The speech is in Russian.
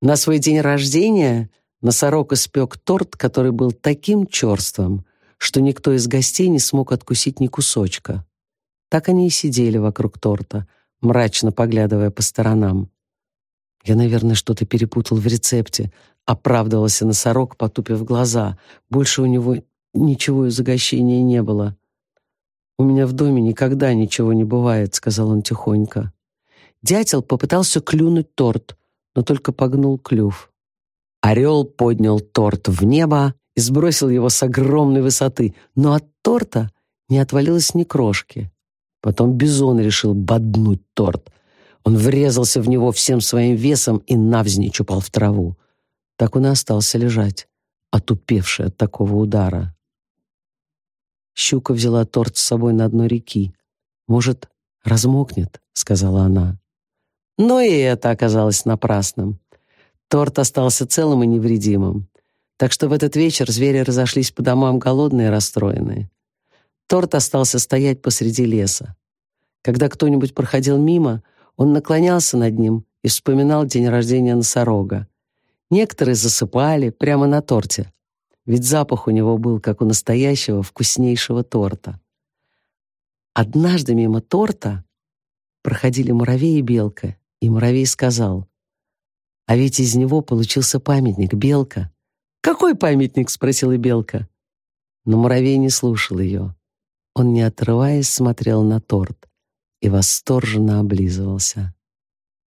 На свой день рождения носорог испек торт, который был таким черствым, что никто из гостей не смог откусить ни кусочка. Так они и сидели вокруг торта, мрачно поглядывая по сторонам. «Я, наверное, что-то перепутал в рецепте», — оправдывался носорог, потупив глаза. Больше у него ничего из угощения не было. «У меня в доме никогда ничего не бывает», — сказал он тихонько. Дятел попытался клюнуть торт, но только погнул клюв. Орел поднял торт в небо и сбросил его с огромной высоты, но от торта не отвалилось ни крошки. Потом бизон решил боднуть торт. Он врезался в него всем своим весом и навзничь упал в траву. Так он и остался лежать, отупевший от такого удара. Щука взяла торт с собой на дно реки. «Может, размокнет?» — сказала она. Но и это оказалось напрасным. Торт остался целым и невредимым. Так что в этот вечер звери разошлись по домам голодные и расстроенные. Торт остался стоять посреди леса. Когда кто-нибудь проходил мимо, он наклонялся над ним и вспоминал день рождения носорога. Некоторые засыпали прямо на торте, ведь запах у него был, как у настоящего вкуснейшего торта. Однажды мимо торта проходили муравей и белка, и муравей сказал, «А ведь из него получился памятник, белка». «Какой памятник?» — спросила белка. Но муравей не слушал ее. Он, не отрываясь, смотрел на торт и восторженно облизывался.